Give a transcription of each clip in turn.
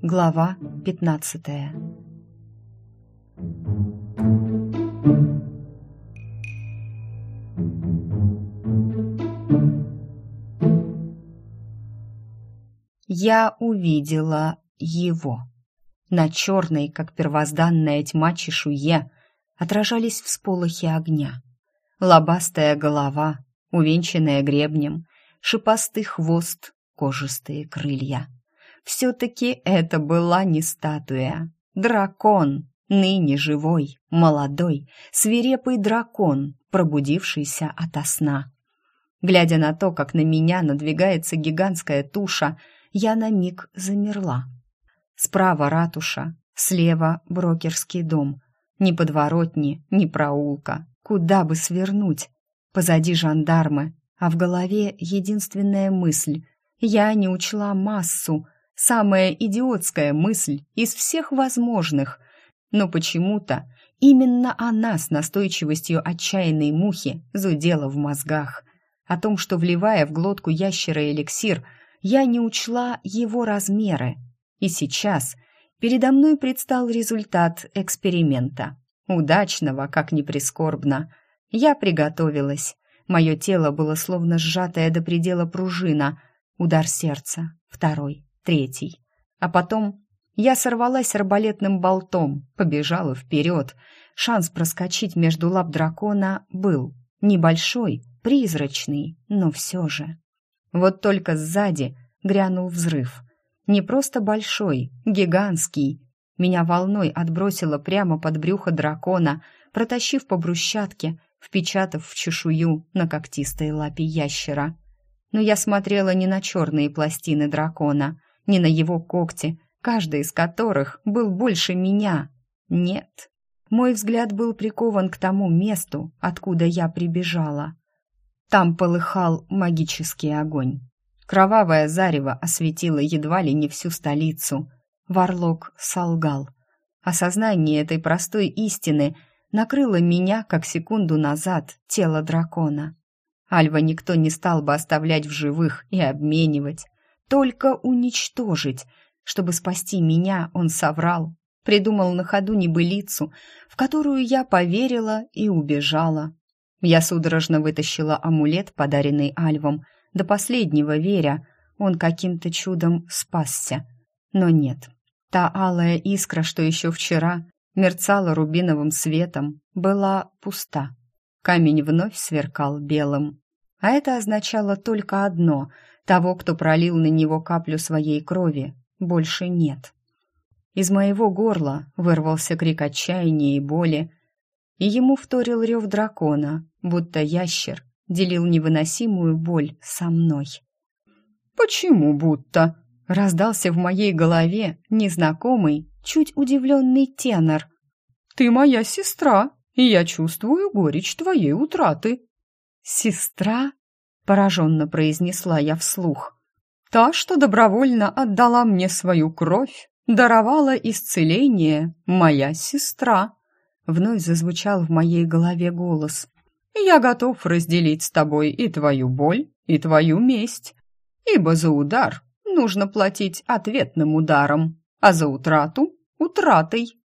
Глава пятнадцатая Я увидела его. На черной, как первозданная тьма чешуе, отражались всполохи огня. Лобастая голова, увенчанная гребнем, шипастый хвост, кожистые крылья. Все-таки это была не статуя. Дракон, ныне живой, молодой, свирепый дракон, пробудившийся ото сна. Глядя на то, как на меня надвигается гигантская туша, я на миг замерла. Справа ратуша, слева брокерский дом. Ни подворотни, ни проулка. Куда бы свернуть? Позади жандармы, а в голове единственная мысль. Я не учла массу, самая идиотская мысль из всех возможных. Но почему-то именно она с настойчивостью отчаянной мухи зудела в мозгах. О том, что, вливая в глотку ящера эликсир, я не учла его размеры. И сейчас передо мной предстал результат эксперимента. Удачного, как ни прискорбно. Я приготовилась. Мое тело было словно сжатое до предела пружина. Удар сердца, второй, третий. А потом я сорвалась арбалетным болтом, побежала вперед. Шанс проскочить между лап дракона был. Небольшой, призрачный, но все же. Вот только сзади грянул взрыв. Не просто большой, гигантский. Меня волной отбросило прямо под брюхо дракона, протащив по брусчатке, впечатав в чешую на когтистой лапе ящера. Но я смотрела не на черные пластины дракона, не на его когти, каждый из которых был больше меня. Нет. Мой взгляд был прикован к тому месту, откуда я прибежала. Там полыхал магический огонь. Кровавое зарево осветило едва ли не всю столицу. Варлок солгал. Осознание этой простой истины накрыло меня, как секунду назад, тело дракона. Альва никто не стал бы оставлять в живых и обменивать, только уничтожить. Чтобы спасти меня, он соврал, придумал на ходу небылицу, в которую я поверила и убежала. Я судорожно вытащила амулет, подаренный Альвом, до последнего веря, он каким-то чудом спасся. Но нет, та алая искра, что еще вчера мерцала рубиновым светом, была пуста. Камень вновь сверкал белым. А это означало только одно — того, кто пролил на него каплю своей крови, больше нет. Из моего горла вырвался крик отчаяния и боли, и ему вторил рев дракона, будто ящер делил невыносимую боль со мной. «Почему будто?» — раздался в моей голове незнакомый, чуть удивленный тенор. «Ты моя сестра, и я чувствую горечь твоей утраты». «Сестра?» — пораженно произнесла я вслух. «Та, что добровольно отдала мне свою кровь, даровала исцеление, моя сестра». Вновь зазвучал в моей голове голос. Я готов разделить с тобой и твою боль, и твою месть, ибо за удар нужно платить ответным ударом, а за утрату — утратой».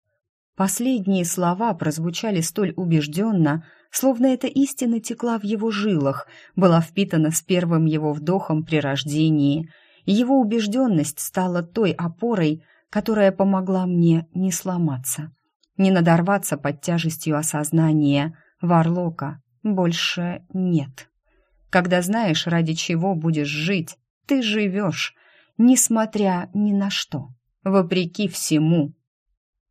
Последние слова прозвучали столь убежденно, словно эта истина текла в его жилах, была впитана с первым его вдохом при рождении, его убежденность стала той опорой, которая помогла мне не сломаться, не надорваться под тяжестью осознания Варлока, больше нет. Когда знаешь, ради чего будешь жить, ты живешь, несмотря ни на что, вопреки всему.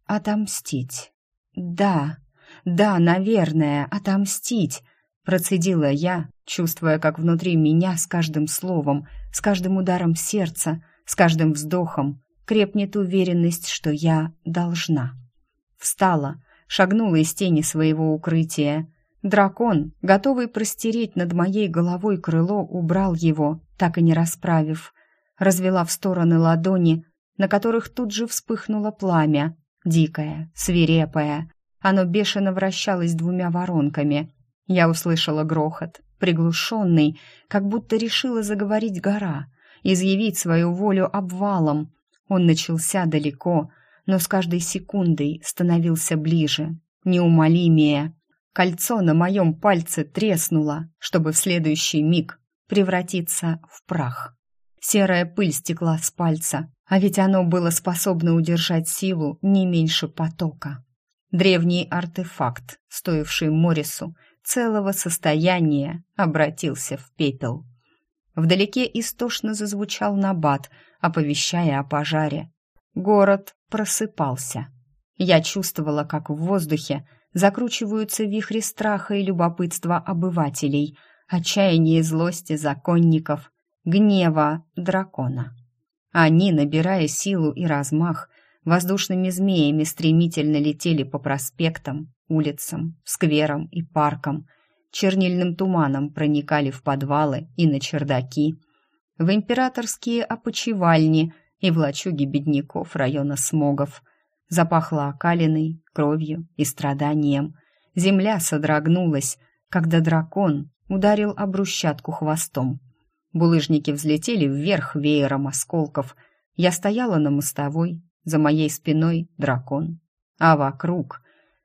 Отомстить. Да, да, наверное, отомстить, процедила я, чувствуя, как внутри меня с каждым словом, с каждым ударом сердца, с каждым вздохом крепнет уверенность, что я должна. Встала, шагнула из тени своего укрытия, Дракон, готовый простереть над моей головой крыло, убрал его, так и не расправив. Развела в стороны ладони, на которых тут же вспыхнуло пламя, дикое, свирепое. Оно бешено вращалось двумя воронками. Я услышала грохот, приглушенный, как будто решила заговорить гора, изъявить свою волю обвалом. Он начался далеко, но с каждой секундой становился ближе, неумолимее. Кольцо на моем пальце треснуло, чтобы в следующий миг превратиться в прах. Серая пыль стекла с пальца, а ведь оно было способно удержать силу не меньше потока. Древний артефакт, стоивший Морису целого состояния, обратился в пепел. Вдалеке истошно зазвучал набат, оповещая о пожаре. Город просыпался. Я чувствовала, как в воздухе закручиваются вихри страха и любопытства обывателей, отчаяния и злости законников, гнева дракона. Они, набирая силу и размах, воздушными змеями стремительно летели по проспектам, улицам, скверам и паркам, чернильным туманом проникали в подвалы и на чердаки, в императорские опочивальни и в лачуги бедняков района Смогов. Запахло окалиной, кровью и страданием. Земля содрогнулась, когда дракон ударил об брусчатку хвостом. Булыжники взлетели вверх веером осколков. Я стояла на мостовой, за моей спиной дракон. А вокруг...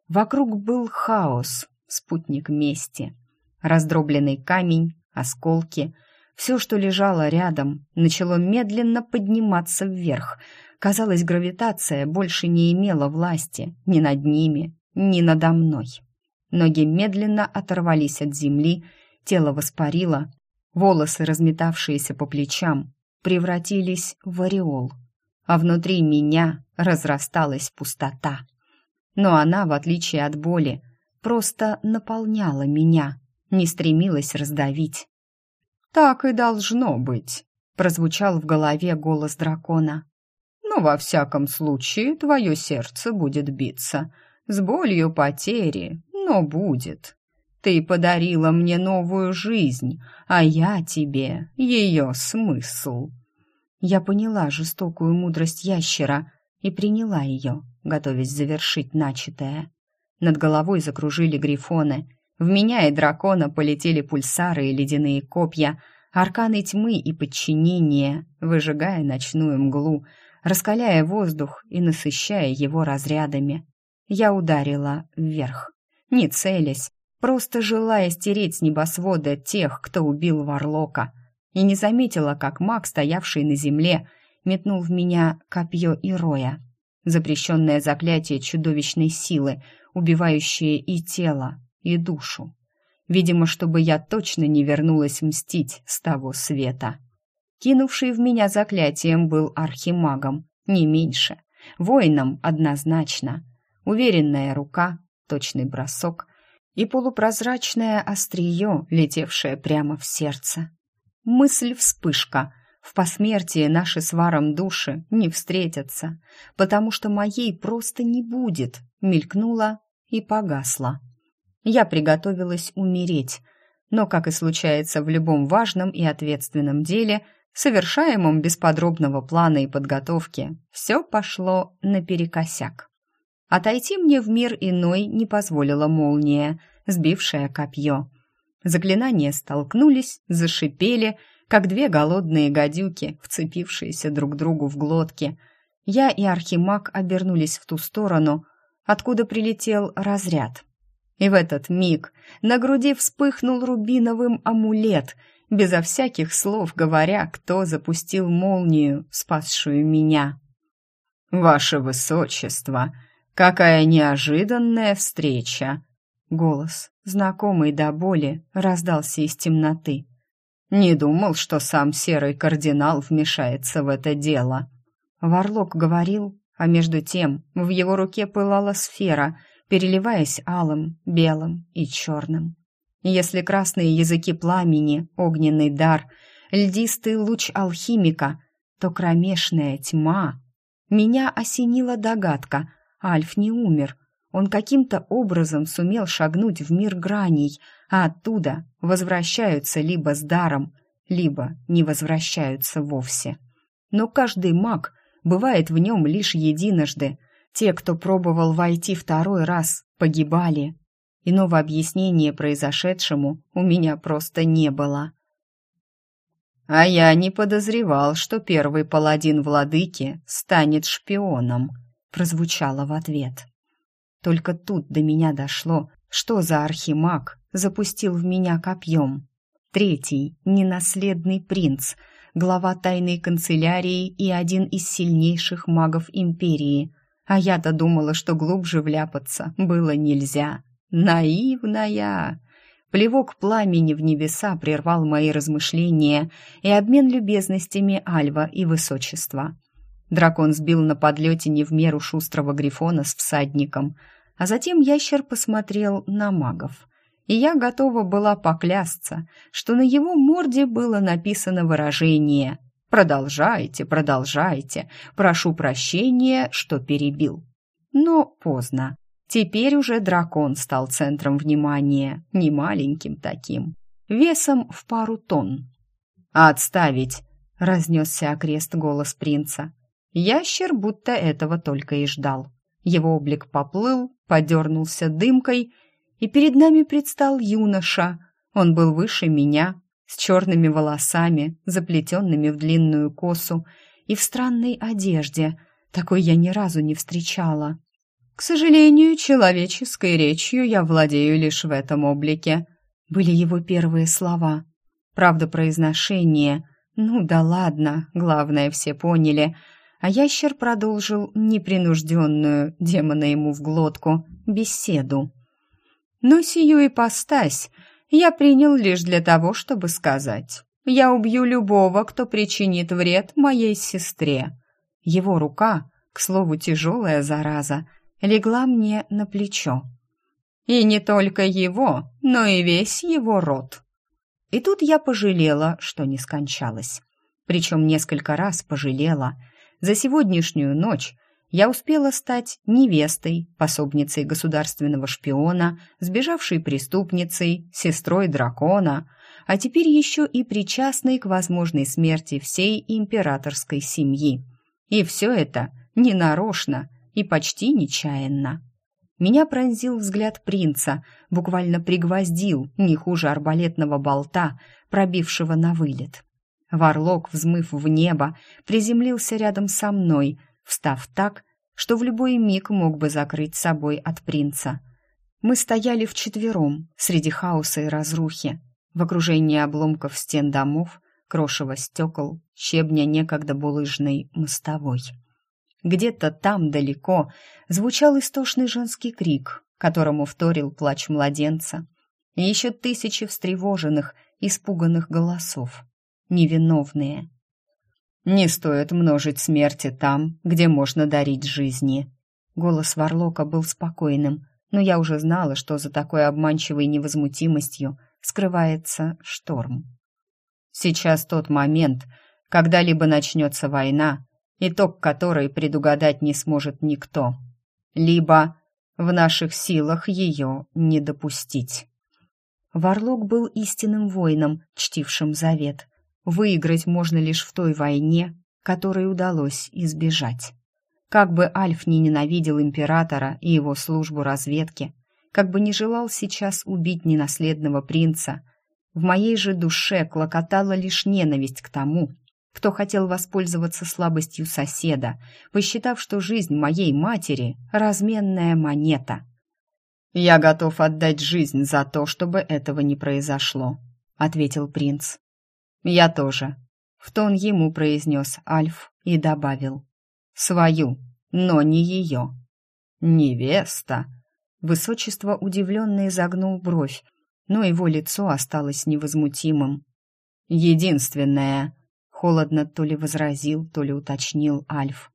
Вокруг был хаос, спутник мести. Раздробленный камень, осколки. Все, что лежало рядом, начало медленно подниматься вверх. Казалось, гравитация больше не имела власти ни над ними, ни надо мной. Ноги медленно оторвались от земли, тело воспарило, волосы, разметавшиеся по плечам, превратились в ореол, а внутри меня разрасталась пустота. Но она, в отличие от боли, просто наполняла меня, не стремилась раздавить. «Так и должно быть», — прозвучал в голове голос дракона. «Но во всяком случае твое сердце будет биться, с болью потери, но будет. Ты подарила мне новую жизнь, а я тебе ее смысл». Я поняла жестокую мудрость ящера и приняла ее, готовясь завершить начатое. Над головой закружили грифоны. В меня и дракона полетели пульсары и ледяные копья, арканы тьмы и подчинения, выжигая ночную мглу, раскаляя воздух и насыщая его разрядами. Я ударила вверх, не целясь, просто желая стереть с небосвода тех, кто убил Варлока, и не заметила, как маг, стоявший на земле, метнул в меня копье и роя. Запрещенное заклятие чудовищной силы, убивающее и тело, и душу. Видимо, чтобы я точно не вернулась мстить с того света. Кинувший в меня заклятием был архимагом, не меньше. Воином однозначно. Уверенная рука, точный бросок и полупрозрачное острие, летевшее прямо в сердце. Мысль-вспышка. В посмертии наши с Варом души не встретятся, потому что моей просто не будет, мелькнула и погасла. Я приготовилась умереть, но, как и случается в любом важном и ответственном деле, совершаемом без подробного плана и подготовки, все пошло наперекосяк. Отойти мне в мир иной не позволила молния, сбившая копье. Заклинания столкнулись, зашипели, как две голодные гадюки, вцепившиеся друг другу в глотки. Я и Архимаг обернулись в ту сторону, откуда прилетел разряд. И в этот миг на груди вспыхнул рубиновым амулет, безо всяких слов говоря, кто запустил молнию, спасшую меня. «Ваше Высочество!» Какая неожиданная встреча!» Голос, знакомый до боли, раздался из темноты. «Не думал, что сам серый кардинал вмешается в это дело». Варлок говорил, а между тем в его руке пылала сфера, переливаясь алым, белым и черным. Если красные языки пламени, огненный дар, льдистый луч алхимика, то кромешная тьма. Меня осенила догадка — Альф не умер. Он каким-то образом сумел шагнуть в мир граней, а оттуда возвращаются либо с даром, либо не возвращаются вовсе. Но каждый маг бывает в нем лишь единожды. Те, кто пробовал войти второй раз, погибали. Иного объяснения произошедшему у меня просто не было. «А я не подозревал, что первый паладин владыки станет шпионом», — прозвучало в ответ. Только тут до меня дошло, что за архимаг запустил в меня копьем. Третий, ненаследный принц, глава тайной канцелярии и один из сильнейших магов империи. А я-то думала, что глубже вляпаться было нельзя. Наивная! Плевок пламени в небеса прервал мои размышления и обмен любезностями Альва и Высочества. Дракон сбил на подлете не в меру шустрого грифона с всадником, а затем ящер посмотрел на магов. И я готова была поклясться, что на его морде было написано выражение «Продолжайте, продолжайте, прошу прощения, что перебил». Но поздно. Теперь уже дракон стал центром внимания, не маленьким таким, весом в пару тонн. «Отставить!» — разнесся окрест голос принца. Ящер будто этого только и ждал. Его облик поплыл, подернулся дымкой, и перед нами предстал юноша. Он был выше меня, с черными волосами, заплетенными в длинную косу, и в странной одежде. Такой я ни разу не встречала. К сожалению, человеческой речью я владею лишь в этом облике. Были его первые слова. Правда, произношение. Ну да ладно, главное, все поняли. А ящер продолжил непринужденную, демона ему в глотку, беседу. Но сию ипостась я принял лишь для того, чтобы сказать. Я убью любого, кто причинит вред моей сестре. Его рука, к слову, тяжелая зараза — легла мне на плечо. И не только его, но и весь его род. И тут я пожалела, что не скончалась. Причем несколько раз пожалела. За сегодняшнюю ночь я успела стать невестой, пособницей государственного шпиона, сбежавшей преступницей, сестрой дракона, а теперь еще и причастной к возможной смерти всей императорской семьи. И все это ненарочно, и почти нечаянно. Меня пронзил взгляд принца, буквально пригвоздил, не хуже арбалетного болта, пробившего на вылет. Варлок, взмыв в небо, приземлился рядом со мной, встав так, что в любой миг мог бы закрыть собой от принца. Мы стояли вчетвером, среди хаоса и разрухи, в окружении обломков стен домов, крошево стекол, щебня некогда булыжной мостовой. Где-то там далеко звучал истошный женский крик, которому вторил плач младенца, и еще тысячи встревоженных, испуганных голосов, невиновные. «Не стоит множить смерти там, где можно дарить жизни». Голос Варлока был спокойным, но я уже знала, что за такой обманчивой невозмутимостью скрывается шторм. Сейчас тот момент, когда либо начнется война, итог которой предугадать не сможет никто. Либо в наших силах ее не допустить. Варлок был истинным воином, чтившим завет. Выиграть можно лишь в той войне, которой удалось избежать. Как бы Альф не ненавидел императора и его службу разведки, как бы не желал сейчас убить ненаследного принца, в моей же душе клокотала лишь ненависть к тому, кто хотел воспользоваться слабостью соседа, посчитав, что жизнь моей матери — разменная монета. «Я готов отдать жизнь за то, чтобы этого не произошло», — ответил принц. «Я тоже», — в тон ему произнес Альф и добавил. «Свою, но не ее». «Невеста!» Высочество удивленно изогнул бровь, но его лицо осталось невозмутимым. «Единственное», Холодно то ли возразил, то ли уточнил Альф.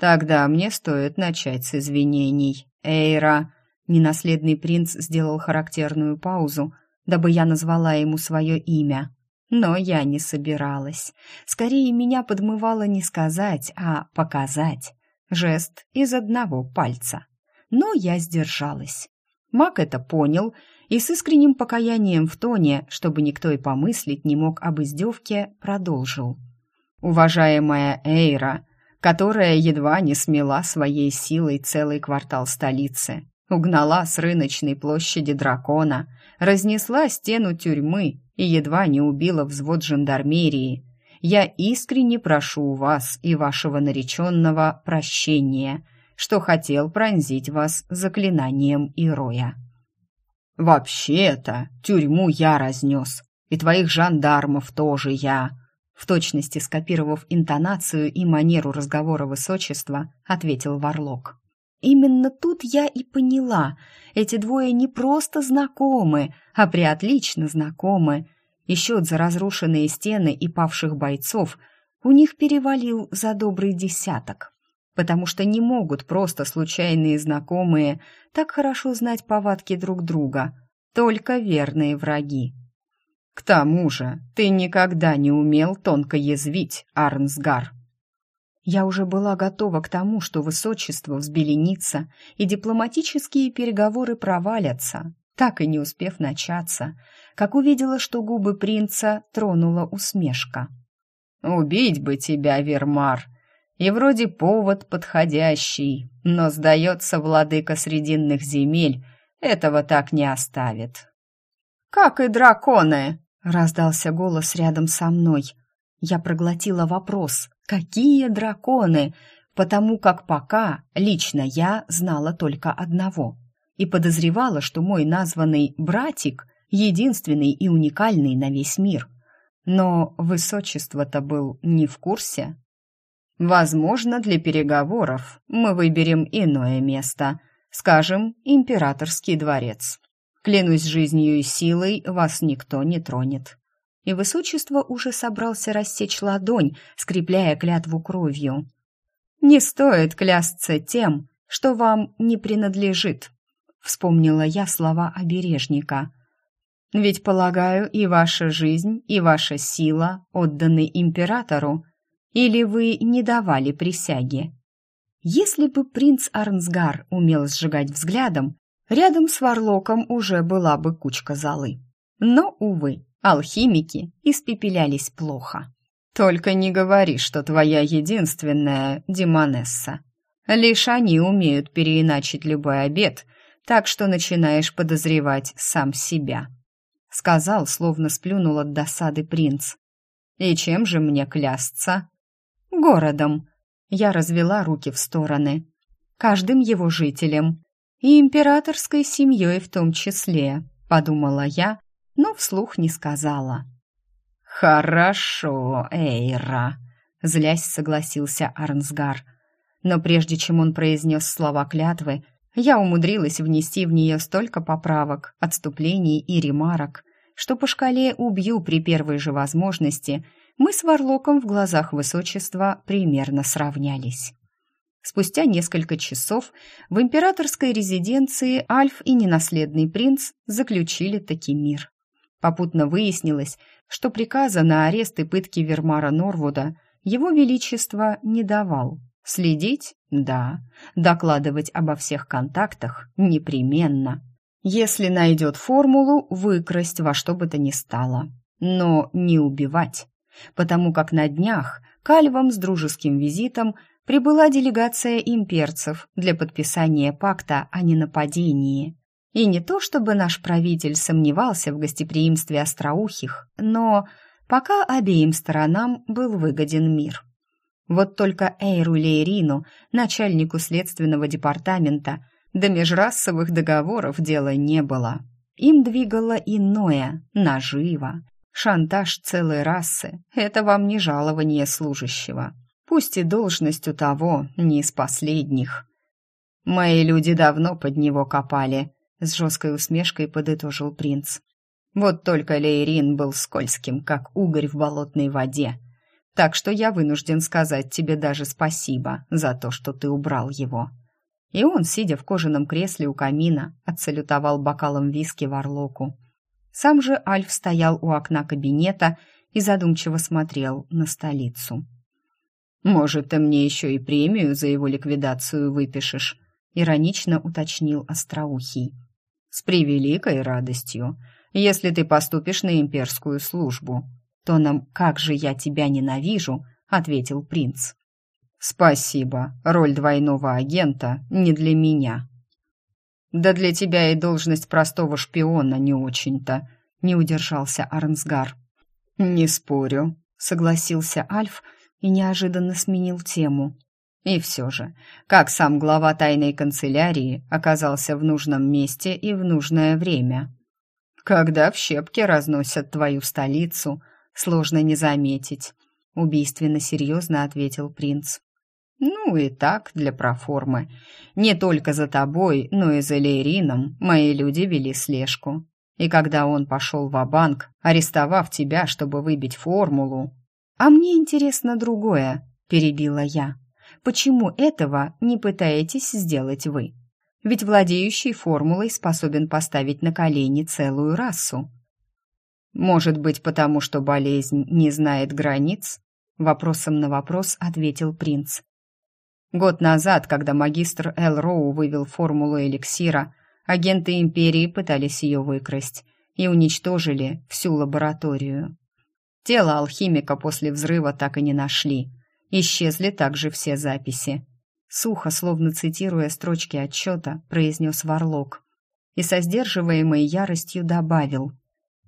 «Тогда мне стоит начать с извинений. Эйра!» Ненаследный принц сделал характерную паузу, дабы я назвала ему свое имя. Но я не собиралась. Скорее, меня подмывало не сказать, а показать. Жест из одного пальца. Но я сдержалась. Мак это понял и с искренним покаянием в тоне, чтобы никто и помыслить не мог об издевке, продолжил. «Уважаемая Эйра, которая едва не смела своей силой целый квартал столицы, Угнала с рыночной площади дракона, разнесла стену тюрьмы и едва не убила взвод жандармерии. Я искренне прошу у вас и вашего нареченного прощения, что хотел пронзить вас заклинанием Ироя. «Вообще-то тюрьму я разнес, и твоих жандармов тоже я», в точности скопировав интонацию и манеру разговора высочества, ответил Варлок. Именно тут я и поняла, эти двое не просто знакомы, а приотлично знакомы. И за разрушенные стены и павших бойцов у них перевалил за добрый десяток потому что не могут просто случайные знакомые так хорошо знать повадки друг друга, только верные враги. К тому же, ты никогда не умел тонко язвить, Арнсгар. Я уже была готова к тому, что высочество взбеленится и дипломатические переговоры провалятся, так и не успев начаться, как увидела, что губы принца тронула усмешка. «Убить бы тебя, Вермар!» И вроде повод подходящий, но, сдается, владыка Срединных земель этого так не оставит. «Как и драконы!» — раздался голос рядом со мной. Я проглотила вопрос «Какие драконы?» потому как пока лично я знала только одного и подозревала, что мой названный «братик» единственный и уникальный на весь мир. Но высочество-то был не в курсе. Возможно, для переговоров мы выберем иное место, скажем, императорский дворец. Клянусь жизнью и силой, вас никто не тронет. И высочество уже собрался рассечь ладонь, скрепляя клятву кровью. Не стоит клясться тем, что вам не принадлежит, вспомнила я слова обережника. Ведь, полагаю, и ваша жизнь, и ваша сила отданы императору, или вы не давали присяги? Если бы принц Арнсгар умел сжигать взглядом, рядом с Варлоком уже была бы кучка золы. Но, увы, алхимики испепелялись плохо. Только не говори, что твоя единственная демонесса. Лишь они умеют переиначить любой обед, так что начинаешь подозревать сам себя. Сказал, словно сплюнул от досады принц. И чем же мне клясться? городом. Я развела руки в стороны. Каждым его жителем. И императорской семьей в том числе, подумала я, но вслух не сказала. «Хорошо, Эйра», — злясь согласился Арнсгар. Но прежде чем он произнес слова клятвы, я умудрилась внести в нее столько поправок, отступлений и ремарок, что по шкале убью при первой же возможности — мы с Варлоком в глазах высочества примерно сравнялись. Спустя несколько часов в императорской резиденции Альф и ненаследный принц заключили таки мир. Попутно выяснилось, что приказа на арест и пытки Вермара Норвуда его величество не давал. Следить – да, докладывать обо всех контактах – непременно. Если найдет формулу, выкрасть во что бы то ни стало. Но не убивать потому как на днях к с дружеским визитом прибыла делегация имперцев для подписания пакта о ненападении. И не то чтобы наш правитель сомневался в гостеприимстве остроухих, но пока обеим сторонам был выгоден мир. Вот только Эйру Лейрину, начальнику следственного департамента, до межрасовых договоров дела не было. Им двигало иное, наживо, Шантаж целой расы — это вам не жалование служащего. Пусть и должность у того не из последних. Мои люди давно под него копали, с жесткой усмешкой подытожил принц. Вот только Лейрин был скользким, как угорь в болотной воде. Так что я вынужден сказать тебе даже спасибо за то, что ты убрал его. И он, сидя в кожаном кресле у камина, отсалютовал бокалом виски в орлоку. Сам же Альф стоял у окна кабинета и задумчиво смотрел на столицу. «Может, ты мне еще и премию за его ликвидацию выпишешь?» — иронично уточнил Остроухий. «С превеликой радостью, если ты поступишь на имперскую службу». Тоном «Как же я тебя ненавижу!» — ответил принц. «Спасибо, роль двойного агента не для меня», Да для тебя и должность простого шпиона не очень-то, не удержался Арнсгар. Не спорю, согласился Альф и неожиданно сменил тему. И все же, как сам глава тайной канцелярии оказался в нужном месте и в нужное время? Когда в щепки разносят твою столицу, сложно не заметить, убийственно серьезно ответил принц. Ну и так, для проформы. Не только за тобой, но и за Лейрином мои люди вели слежку. И когда он пошел в банк арестовав тебя, чтобы выбить формулу... «А мне интересно другое», — перебила я. «Почему этого не пытаетесь сделать вы? Ведь владеющий формулой способен поставить на колени целую расу». «Может быть, потому что болезнь не знает границ?» Вопросом на вопрос ответил принц. Год назад, когда магистр Эл Роу вывел формулу эликсира, агенты Империи пытались ее выкрасть и уничтожили всю лабораторию. Тело алхимика после взрыва так и не нашли. Исчезли также все записи. Сухо, словно цитируя строчки отчета, произнес Варлок. И со сдерживаемой яростью добавил.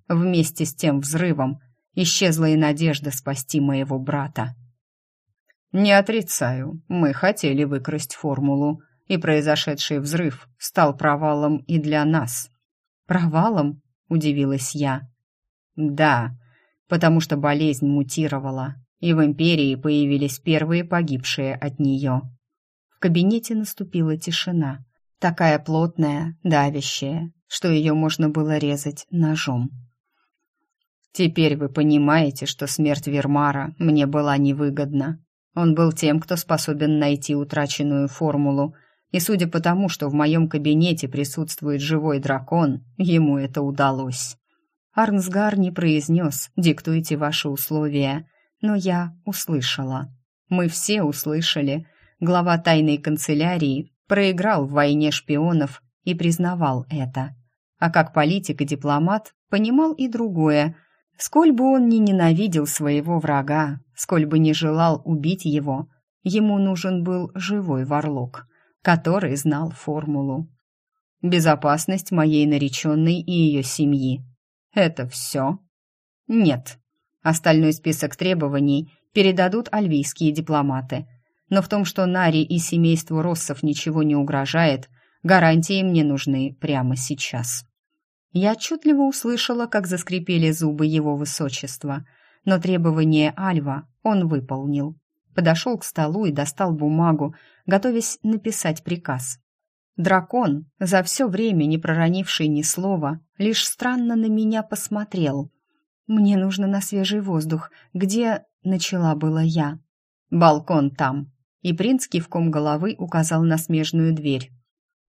Вместе с тем взрывом исчезла и надежда спасти моего брата. «Не отрицаю, мы хотели выкрасть формулу, и произошедший взрыв стал провалом и для нас». «Провалом?» — удивилась я. «Да, потому что болезнь мутировала, и в Империи появились первые погибшие от нее». В кабинете наступила тишина, такая плотная, давящая, что ее можно было резать ножом. «Теперь вы понимаете, что смерть Вермара мне была невыгодна», он был тем, кто способен найти утраченную формулу, и судя по тому, что в моем кабинете присутствует живой дракон, ему это удалось. Арнсгар не произнес «диктуйте ваши условия», но я услышала. Мы все услышали. Глава тайной канцелярии проиграл в войне шпионов и признавал это. А как политик и дипломат понимал и другое – Сколь бы он ни ненавидел своего врага, сколь бы не желал убить его, ему нужен был живой варлок, который знал формулу. Безопасность моей нареченной и ее семьи. Это все? Нет. Остальной список требований передадут альвийские дипломаты. Но в том, что Нари и семейству Россов ничего не угрожает, гарантии мне нужны прямо сейчас. Я отчетливо услышала, как заскрипели зубы его высочества, но требование Альва он выполнил. Подошел к столу и достал бумагу, готовясь написать приказ. Дракон, за все время не проронивший ни слова, лишь странно на меня посмотрел. «Мне нужно на свежий воздух. Где...» — начала была я. «Балкон там». И принц кивком головы указал на смежную дверь.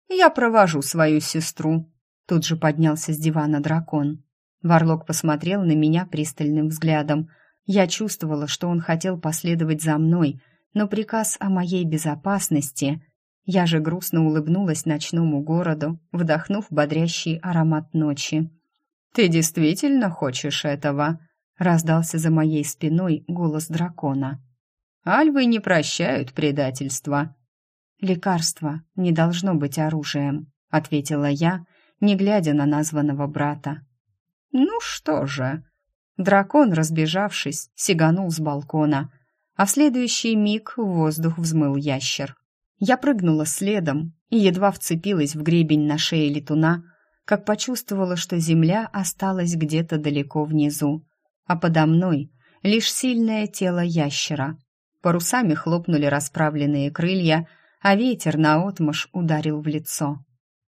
«Я провожу свою сестру», Тут же поднялся с дивана дракон. Варлок посмотрел на меня пристальным взглядом. Я чувствовала, что он хотел последовать за мной, но приказ о моей безопасности... Я же грустно улыбнулась ночному городу, вдохнув бодрящий аромат ночи. «Ты действительно хочешь этого?» — раздался за моей спиной голос дракона. «Альвы не прощают предательства». «Лекарство не должно быть оружием», — ответила я, не глядя на названного брата. «Ну что же...» Дракон, разбежавшись, сиганул с балкона, а в следующий миг в воздух взмыл ящер. Я прыгнула следом и едва вцепилась в гребень на шее летуна, как почувствовала, что земля осталась где-то далеко внизу, а подо мной лишь сильное тело ящера. Парусами хлопнули расправленные крылья, а ветер наотмашь ударил в лицо.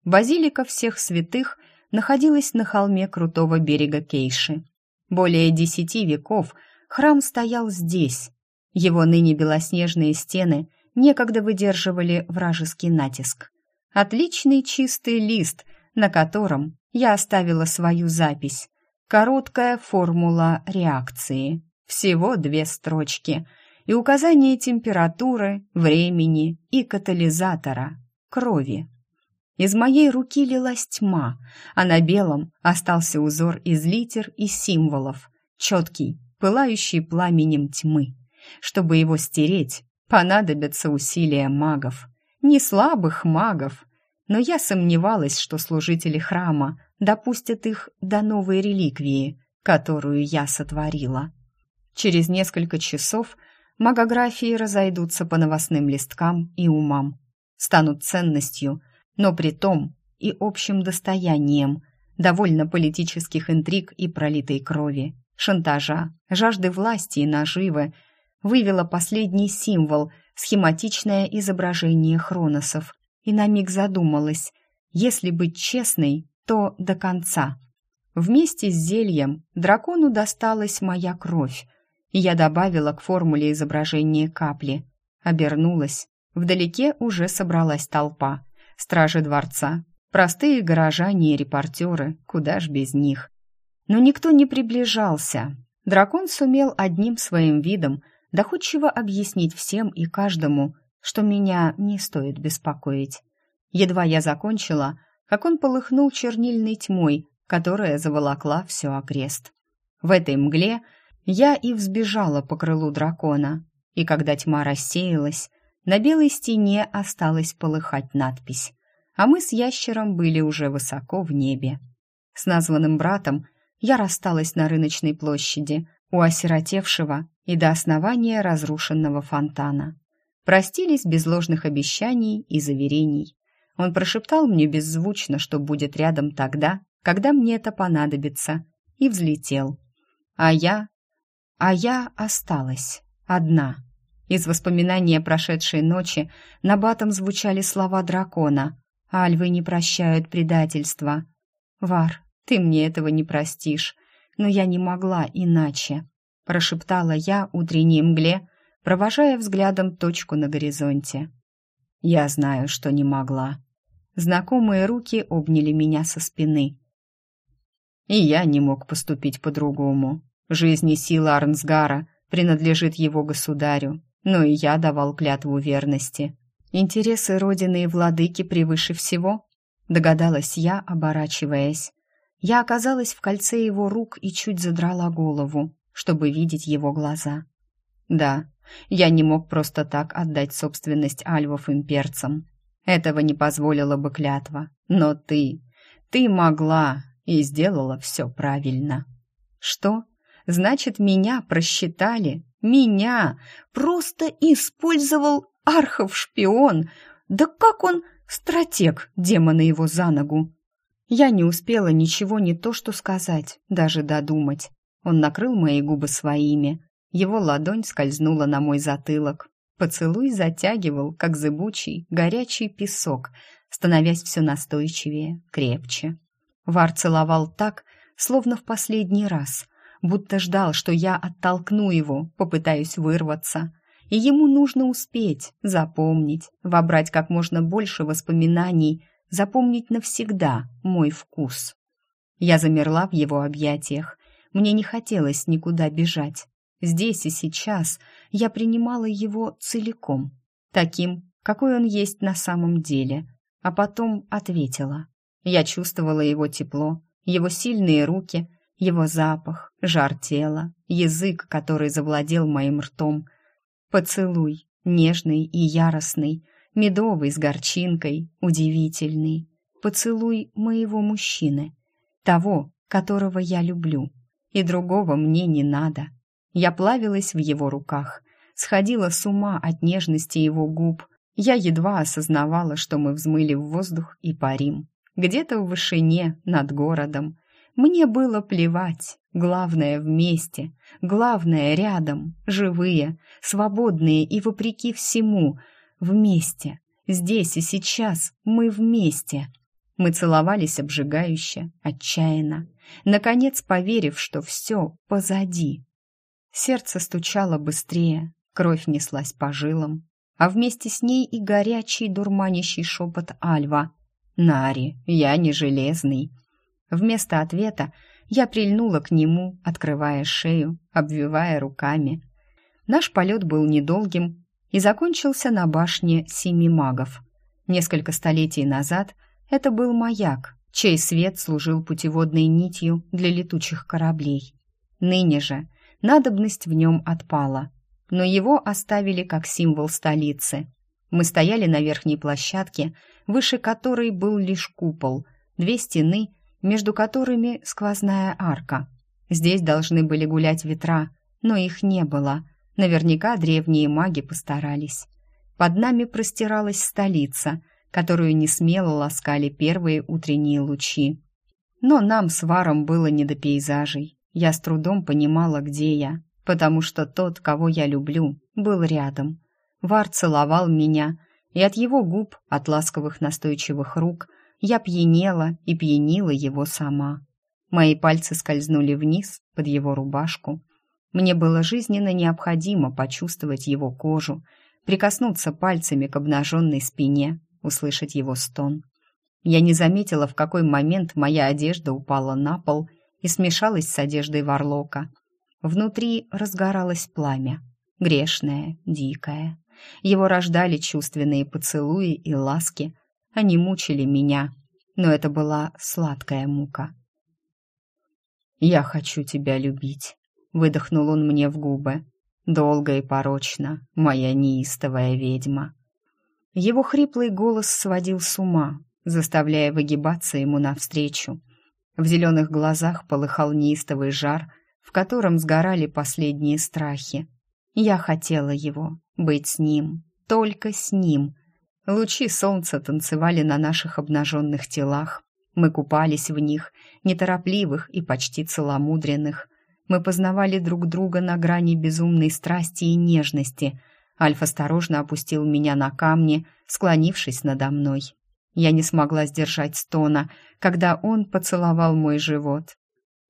Базилика всех святых находилась на холме крутого берега Кейши. Более десяти веков храм стоял здесь. Его ныне белоснежные стены некогда выдерживали вражеский натиск. Отличный чистый лист, на котором я оставила свою запись. Короткая формула реакции. Всего две строчки. И указание температуры, времени и катализатора – крови. Из моей руки лилась тьма, а на белом остался узор из литер и символов, четкий, пылающий пламенем тьмы. Чтобы его стереть, понадобятся усилия магов. Не слабых магов. Но я сомневалась, что служители храма допустят их до новой реликвии, которую я сотворила. Через несколько часов магографии разойдутся по новостным листкам и умам, станут ценностью, но при том и общим достоянием, довольно политических интриг и пролитой крови, шантажа, жажды власти и наживы, вывела последний символ, схематичное изображение хроносов, и на миг задумалась, если быть честной, то до конца. Вместе с зельем дракону досталась моя кровь, и я добавила к формуле изображение капли. Обернулась. Вдалеке уже собралась толпа. Стражи дворца, простые горожане и репортеры, куда ж без них. Но никто не приближался. Дракон сумел одним своим видом доходчиво объяснить всем и каждому, что меня не стоит беспокоить. Едва я закончила, как он полыхнул чернильной тьмой, которая заволокла все окрест. В этой мгле я и взбежала по крылу дракона, и когда тьма рассеялась, на белой стене осталась полыхать надпись, а мы с ящером были уже высоко в небе. С названным братом я рассталась на рыночной площади у осиротевшего и до основания разрушенного фонтана. Простились без ложных обещаний и заверений. Он прошептал мне беззвучно, что будет рядом тогда, когда мне это понадобится, и взлетел. А я... А я осталась одна. Из воспоминания прошедшей ночи на батом звучали слова дракона. «Альвы не прощают предательства». «Вар, ты мне этого не простишь, но я не могла иначе», прошептала я утренней мгле, провожая взглядом точку на горизонте. «Я знаю, что не могла». Знакомые руки обняли меня со спины. И я не мог поступить по-другому. Жизнь и сила Арнсгара принадлежит его государю, но и я давал клятву верности. Интересы родины и владыки превыше всего, догадалась я, оборачиваясь. Я оказалась в кольце его рук и чуть задрала голову, чтобы видеть его глаза. Да, я не мог просто так отдать собственность альвов имперцам. Этого не позволила бы клятва. Но ты, ты могла и сделала все правильно. Что? Значит, меня просчитали? Меня! Просто использовал архов-шпион! Да как он стратег, демона его за ногу! Я не успела ничего не то что сказать, даже додумать. Он накрыл мои губы своими. Его ладонь скользнула на мой затылок. Поцелуй затягивал, как зыбучий, горячий песок, становясь все настойчивее, крепче. Вар целовал так, словно в последний раз, будто ждал, что я оттолкну его, попытаюсь вырваться. И ему нужно успеть, запомнить, вобрать как можно больше воспоминаний, запомнить навсегда мой вкус. Я замерла в его объятиях. Мне не хотелось никуда бежать. Здесь и сейчас я принимала его целиком, таким, какой он есть на самом деле, а потом ответила. Я чувствовала его тепло, его сильные руки, его запах, жар тела, язык, который завладел моим ртом. Поцелуй, нежный и яростный, медовый с горчинкой, удивительный. Поцелуй моего мужчины, того, которого я люблю, и другого мне не надо. Я плавилась в его руках, сходила с ума от нежности его губ. Я едва осознавала, что мы взмыли в воздух и парим. Где-то в вышине, над городом. Мне было плевать. Главное вместе, главное рядом, живые, свободные и вопреки всему. Вместе. Здесь и сейчас мы вместе. Мы целовались обжигающе, отчаянно, наконец поверив, что все позади. Сердце стучало быстрее, кровь неслась по жилам, а вместе с ней и горячий дурманящий шепот Альва. «Нари, я не железный». Вместо ответа я прильнула к нему, открывая шею, обвивая руками. Наш полет был недолгим и закончился на башне семи магов. Несколько столетий назад это был маяк, чей свет служил путеводной нитью для летучих кораблей. Ныне же надобность в нем отпала, но его оставили как символ столицы. Мы стояли на верхней площадке, выше которой был лишь купол, две стены, между которыми сквозная арка. Здесь должны были гулять ветра, но их не было. Наверняка древние маги постарались. Под нами простиралась столица, которую не смело ласкали первые утренние лучи. Но нам с Варом было не до пейзажей. Я с трудом понимала, где я, потому что тот, кого я люблю, был рядом. Вар целовал меня, и от его губ, от ласковых настойчивых рук, я пьянела и пьянила его сама. Мои пальцы скользнули вниз, под его рубашку. Мне было жизненно необходимо почувствовать его кожу, прикоснуться пальцами к обнаженной спине, услышать его стон. Я не заметила, в какой момент моя одежда упала на пол и смешалась с одеждой Варлока. Внутри разгоралось пламя, грешное, дикое. Его рождали чувственные поцелуи и ласки. Они мучили меня, но это была сладкая мука. «Я хочу тебя любить», — выдохнул он мне в губы. «Долго и порочно, моя неистовая ведьма». Его хриплый голос сводил с ума, заставляя выгибаться ему навстречу. В зеленых глазах полыхал неистовый жар, в котором сгорали последние страхи. Я хотела его, быть с ним, только с ним. Лучи солнца танцевали на наших обнаженных телах. Мы купались в них, неторопливых и почти целомудренных. Мы познавали друг друга на грани безумной страсти и нежности. Альф осторожно опустил меня на камни, склонившись надо мной. Я не смогла сдержать стона, когда он поцеловал мой живот.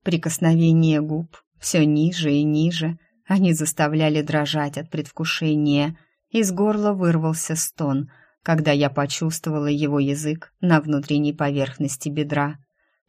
Прикосновение губ все ниже и ниже, они заставляли дрожать от предвкушения. Из горла вырвался стон, когда я почувствовала его язык на внутренней поверхности бедра.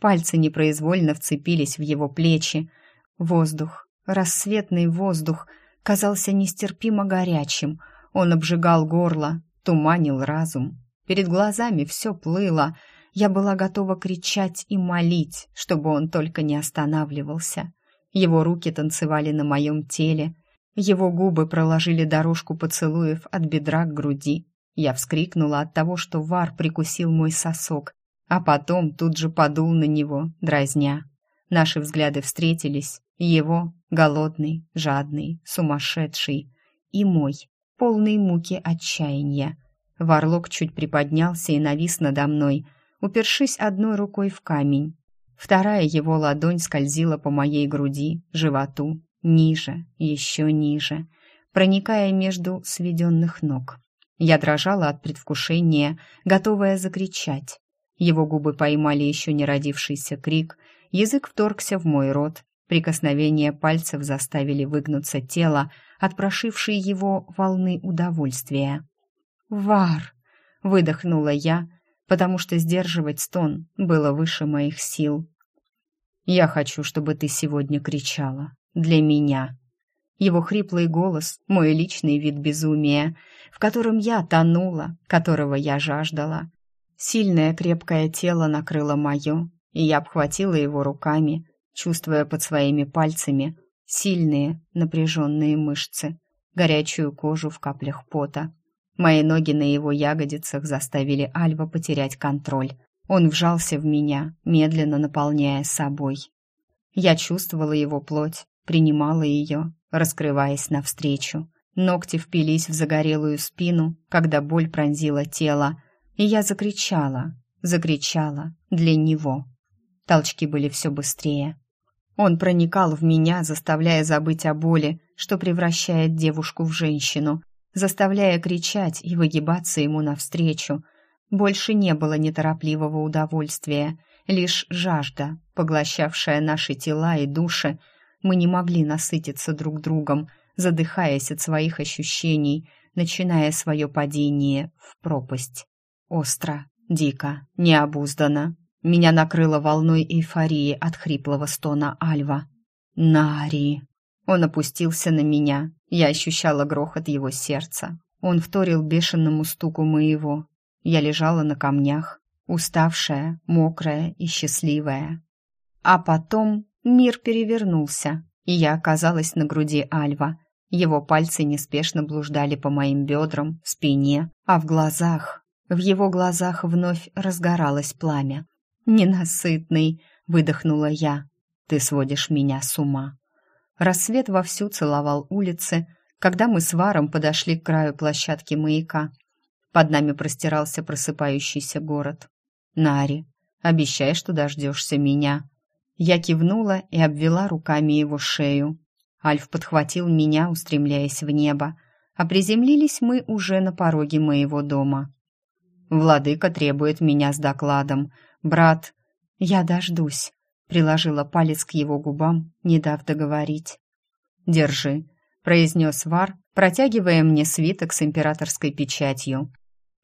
Пальцы непроизвольно вцепились в его плечи. Воздух, рассветный воздух, казался нестерпимо горячим. Он обжигал горло, туманил разум. Перед глазами все плыло. Я была готова кричать и молить, чтобы он только не останавливался. Его руки танцевали на моем теле. Его губы проложили дорожку поцелуев от бедра к груди. Я вскрикнула от того, что Вар прикусил мой сосок, а потом тут же подул на него, дразня. Наши взгляды встретились. Его, голодный, жадный, сумасшедший, и мой, полный муки отчаяния. Варлок чуть приподнялся и навис надо мной, упершись одной рукой в камень. Вторая его ладонь скользила по моей груди, животу, ниже, еще ниже, проникая между сведенных ног. Я дрожала от предвкушения, готовая закричать. Его губы поймали еще не родившийся крик, язык вторгся в мой рот, прикосновения пальцев заставили выгнуться тело от прошившей его волны удовольствия. «Вар!» — выдохнула я, потому что сдерживать стон было выше моих сил. «Я хочу, чтобы ты сегодня кричала. Для меня». Его хриплый голос, мой личный вид безумия, в котором я тонула, которого я жаждала. Сильное крепкое тело накрыло мое, и я обхватила его руками, чувствуя под своими пальцами сильные напряженные мышцы, горячую кожу в каплях пота. Мои ноги на его ягодицах заставили Альва потерять контроль. Он вжался в меня, медленно наполняя собой. Я чувствовала его плоть, принимала ее, раскрываясь навстречу. Ногти впились в загорелую спину, когда боль пронзила тело, и я закричала, закричала для него. Толчки были все быстрее. Он проникал в меня, заставляя забыть о боли, что превращает девушку в женщину, заставляя кричать и выгибаться ему навстречу. Больше не было неторопливого удовольствия, лишь жажда, поглощавшая наши тела и души. Мы не могли насытиться друг другом, задыхаясь от своих ощущений, начиная свое падение в пропасть. Остро, дико, необузданно. Меня накрыло волной эйфории от хриплого стона Альва. «Нари!» Он опустился на меня. Я ощущала грохот его сердца. Он вторил бешеному стуку моего. Я лежала на камнях, уставшая, мокрая и счастливая. А потом мир перевернулся, и я оказалась на груди Альва. Его пальцы неспешно блуждали по моим бедрам, спине, а в глазах... В его глазах вновь разгоралось пламя. «Ненасытный!» — выдохнула я. «Ты сводишь меня с ума!» Рассвет вовсю целовал улицы, когда мы с Варом подошли к краю площадки маяка. Под нами простирался просыпающийся город. «Нари, обещай, что дождешься меня». Я кивнула и обвела руками его шею. Альф подхватил меня, устремляясь в небо, а приземлились мы уже на пороге моего дома. «Владыка требует меня с докладом. Брат, я дождусь», — приложила палец к его губам, не дав договорить. «Держи», — произнес Вар, протягивая мне свиток с императорской печатью.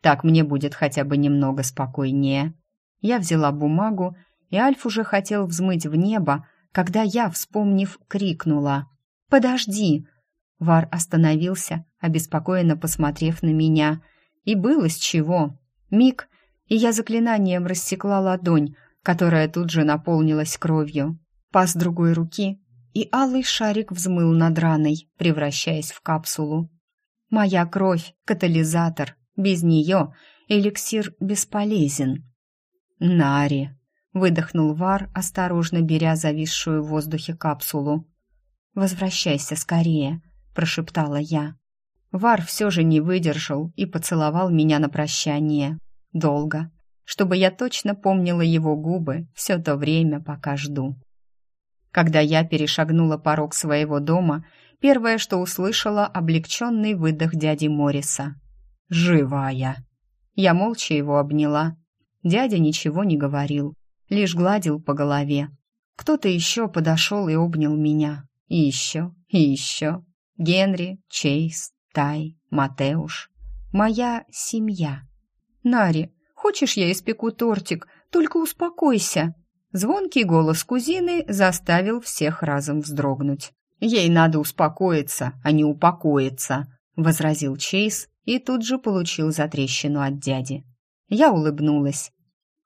«Так мне будет хотя бы немного спокойнее». Я взяла бумагу, и Альф уже хотел взмыть в небо, когда я, вспомнив, крикнула — «Подожди!» Вар остановился, обеспокоенно посмотрев на меня. И было с чего. Миг, и я заклинанием рассекла ладонь, которая тут же наполнилась кровью. Пас другой руки, и алый шарик взмыл над раной, превращаясь в капсулу. Моя кровь — катализатор. Без нее эликсир бесполезен. «Нари!» — выдохнул Вар, осторожно беря зависшую в воздухе капсулу. «Возвращайся скорее», — прошептала я. Вар все же не выдержал и поцеловал меня на прощание. Долго, чтобы я точно помнила его губы все то время, пока жду. Когда я перешагнула порог своего дома, первое, что услышала, облегченный выдох дяди Мориса. «Живая!» Я молча его обняла. Дядя ничего не говорил, лишь гладил по голове. Кто-то еще подошел и обнял меня. И еще, и еще. Генри, Чейз, Тай, Матеуш. Моя семья. Нари, хочешь, я испеку тортик? Только успокойся. Звонкий голос кузины заставил всех разом вздрогнуть. «Ей надо успокоиться, а не упокоиться», — возразил Чейз и тут же получил затрещину от дяди. Я улыбнулась.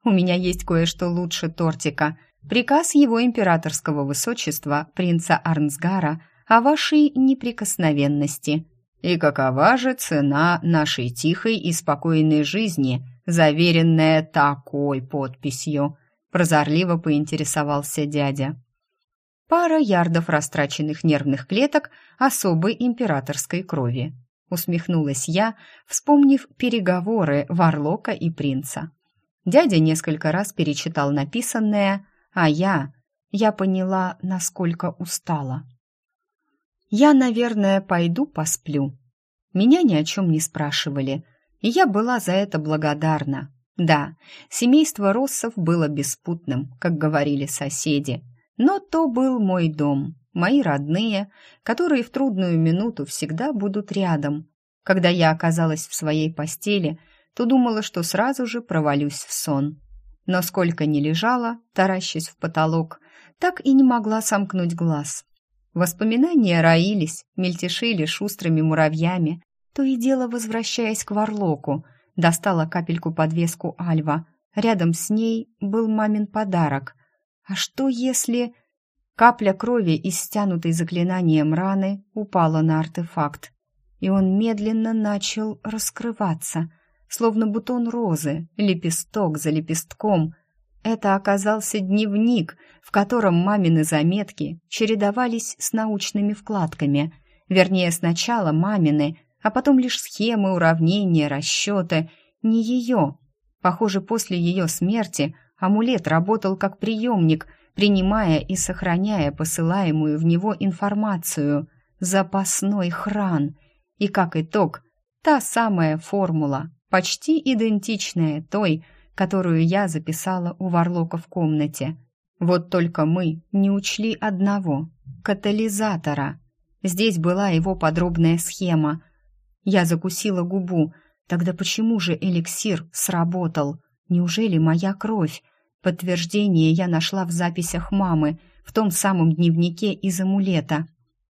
«У меня есть кое-что лучше тортика. Приказ его императорского высочества, принца Арнсгара, о вашей неприкосновенности. И какова же цена нашей тихой и спокойной жизни, заверенная такой подписью? Прозорливо поинтересовался дядя. Пара ярдов растраченных нервных клеток особой императорской крови. Усмехнулась я, вспомнив переговоры Варлока и принца. Дядя несколько раз перечитал написанное, а я... Я поняла, насколько устала. Я, наверное, пойду посплю. Меня ни о чем не спрашивали, и я была за это благодарна. Да, семейство Россов было беспутным, как говорили соседи, но то был мой дом, мои родные, которые в трудную минуту всегда будут рядом. Когда я оказалась в своей постели, то думала, что сразу же провалюсь в сон но сколько ни лежала, таращась в потолок, так и не могла сомкнуть глаз. Воспоминания роились, мельтешили шустрыми муравьями, то и дело возвращаясь к Варлоку, достала капельку-подвеску Альва. Рядом с ней был мамин подарок. А что если... Капля крови из стянутой заклинанием раны упала на артефакт, и он медленно начал раскрываться — словно бутон розы, лепесток за лепестком. Это оказался дневник, в котором мамины заметки чередовались с научными вкладками. Вернее, сначала мамины, а потом лишь схемы, уравнения, расчеты. Не ее. Похоже, после ее смерти амулет работал как приемник, принимая и сохраняя посылаемую в него информацию. Запасной хран. И как итог, та самая формула, почти идентичная той, которую я записала у Варлока в комнате. Вот только мы не учли одного — катализатора. Здесь была его подробная схема. Я закусила губу. Тогда почему же эликсир сработал? Неужели моя кровь? Подтверждение я нашла в записях мамы, в том самом дневнике из амулета.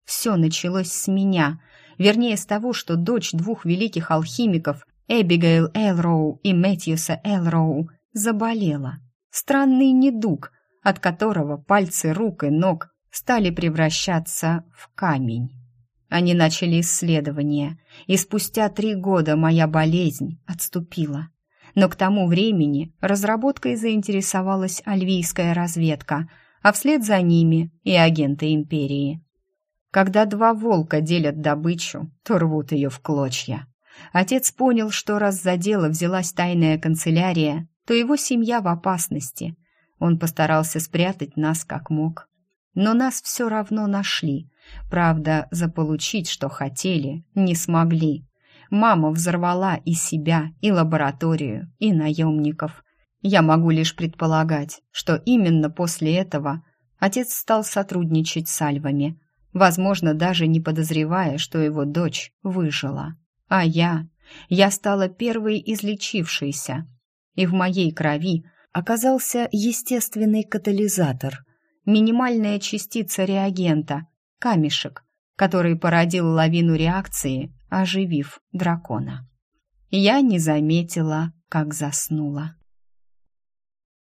Все началось с меня, вернее, с того, что дочь двух великих алхимиков Эбигейл Элроу и Мэтьюса Элроу заболела. Странный недуг, от которого пальцы рук и ног стали превращаться в камень. Они начали исследование, и спустя три года моя болезнь отступила. Но к тому времени разработкой заинтересовалась альвийская разведка, а вслед за ними и агенты империи. Когда два волка делят добычу, то рвут ее в клочья. Отец понял, что раз за дело взялась тайная канцелярия, то его семья в опасности. Он постарался спрятать нас как мог. Но нас все равно нашли. Правда, заполучить, что хотели, не смогли. Мама взорвала и себя, и лабораторию, и наемников. Я могу лишь предполагать, что именно после этого отец стал сотрудничать с альвами, возможно, даже не подозревая, что его дочь выжила. А я... Я стала первой излечившейся. И в моей крови оказался естественный катализатор, минимальная частица реагента, камешек, который породил лавину реакции, оживив дракона. Я не заметила, как заснула.